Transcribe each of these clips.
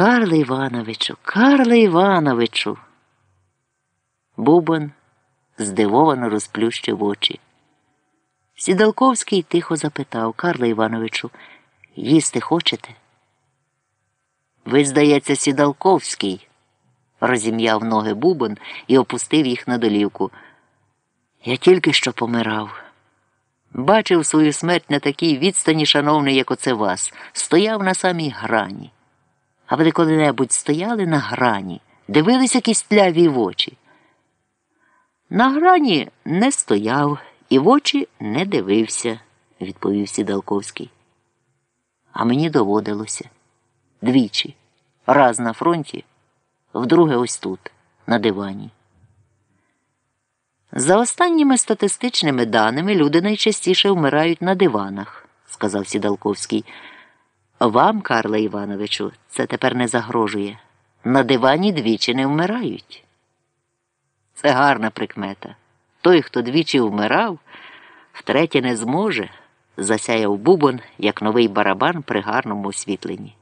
Карле Івановичу, Карле Івановичу. Бубон здивовано розплющив очі. Сідалковський тихо запитав Карле Івановичу, їсти хочете? Ви, здається, Сідалковський, розім'яв ноги Бубон і опустив їх на долівку. Я тільки що помирав. Бачив свою смерть на такій відстані, шановний, як оце вас, стояв на самій грані. А ви коли-небудь стояли на грані, дивились якісь тляві в очі? На грані не стояв і в очі не дивився, відповів Сідалковський. А мені доводилося двічі. Раз на фронті, вдруге ось тут, на дивані. За останніми статистичними даними люди найчастіше вмирають на диванах, сказав Сідалковський. Вам, Карле Івановичу, це тепер не загрожує. На дивані двічі не вмирають. Це гарна прикмета. Той, хто двічі вмирав, втретє не зможе, засяяв бубон, як новий барабан при гарному освітленні.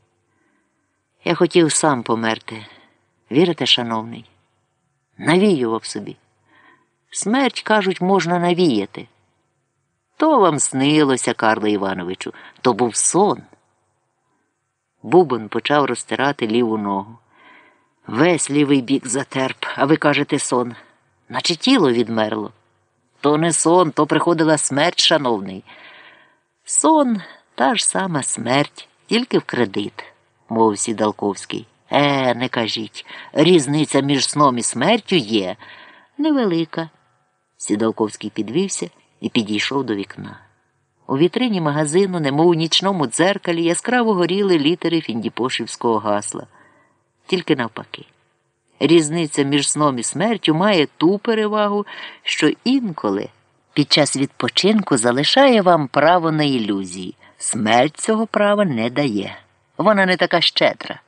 Я хотів сам померти. Вірите, шановний? Навіював собі. Смерть, кажуть, можна навіяти. То вам снилося, Карле Івановичу, то був сон. Бубон почав розтирати ліву ногу. Весь лівий бік затерп, а ви кажете сон, наче тіло відмерло. То не сон, то приходила смерть, шановний. Сон та ж сама смерть, тільки в кредит, мовив Сідалковський. Е, не кажіть. Різниця між сном і смертю є невелика. Сідалковський підвівся і підійшов до вікна. У вітрині магазину, немов у нічному дзеркалі, яскраво горіли літери Фіндіпошівського гасла. Тільки навпаки. Різниця між сном і смертю має ту перевагу, що інколи під час відпочинку залишає вам право на ілюзії. Смерть цього права не дає. Вона не така щедра.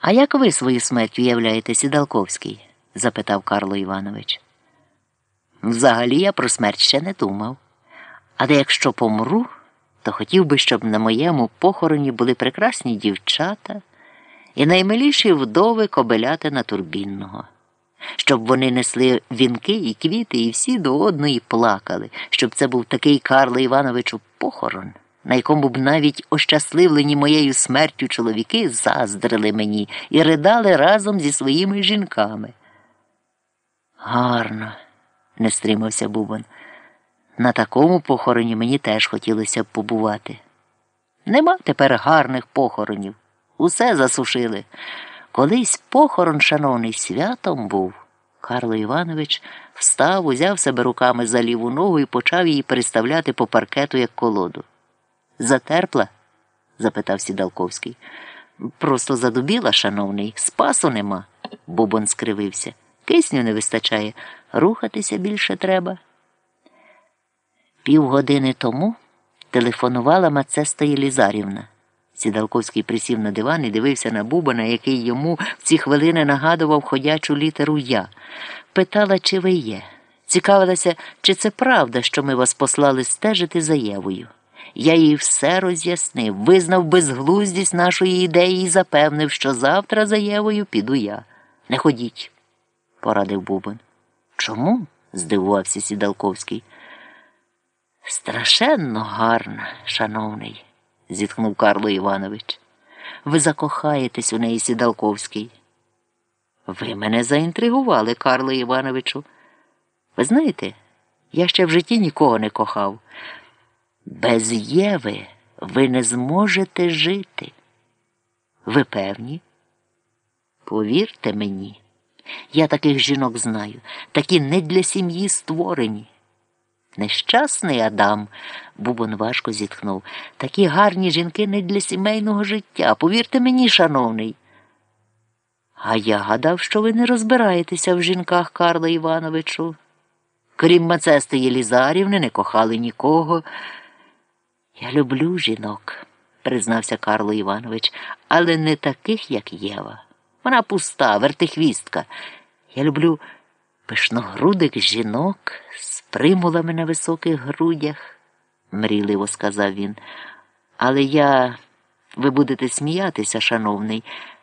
А як ви свою смерть уявляєте, Сідалковський? запитав Карло Іванович. Взагалі я про смерть ще не думав. Але якщо помру, то хотів би, щоб на моєму похороні були прекрасні дівчата і наймиліші вдови кобеляти на турбінного, щоб вони несли вінки і квіти, і всі до одної плакали, щоб це був такий Карло Івановичу похорон, на якому б навіть ощасливлені моєю смертю чоловіки заздрили мені і ридали разом зі своїми жінками. Гарно, не стримався Бубон. На такому похороні мені теж хотілося б побувати. Нема тепер гарних похоронів. Усе засушили. Колись похорон, шановний, святом був. Карло Іванович встав, узяв себе руками за ліву ногу і почав її переставляти по паркету, як колоду. Затерпла? запитав Сідалковський. Просто задубіла, шановний, спасу нема. Бубон скривився. Кисню не вистачає, рухатися більше треба. Півгодини тому телефонувала Мацеста Єлізарівна. Сідалковський присів на диван і дивився на Бубана, який йому в ці хвилини нагадував ходячу літеру Я. Питала, чи ви є. Цікавилася, чи це правда, що ми вас послали стежити за Євою. Я їй все роз'яснив, визнав безглуздість нашої ідеї і запевнив, що завтра за Євою піду я. Не ходіть, порадив Бубан. Чому? здивувався Сідалковський. Страшенно гарна, шановний, зітхнув Карло Іванович. Ви закохаєтесь у неї, Сідалковський. Ви мене заінтригували, Карло Івановичу. Ви знаєте, я ще в житті нікого не кохав. Без Єви ви не зможете жити. Ви певні? Повірте мені, я таких жінок знаю, такі не для сім'ї створені. Нещасний Адам, Бубон важко зітхнув. Такі гарні жінки не для сімейного життя. Повірте мені, шановний. А я гадав, що ви не розбираєтеся в жінках Карла Івановичу. Крім Мацести Єлізарівни, не кохали нікого. Я люблю жінок, признався Карло Іванович, але не таких, як Єва. Вона пуста, вертихвістка. Я люблю пишногрудих жінок з примулами на високих грудях, мрійливо сказав він. Але я Ви будете сміятися, шановний.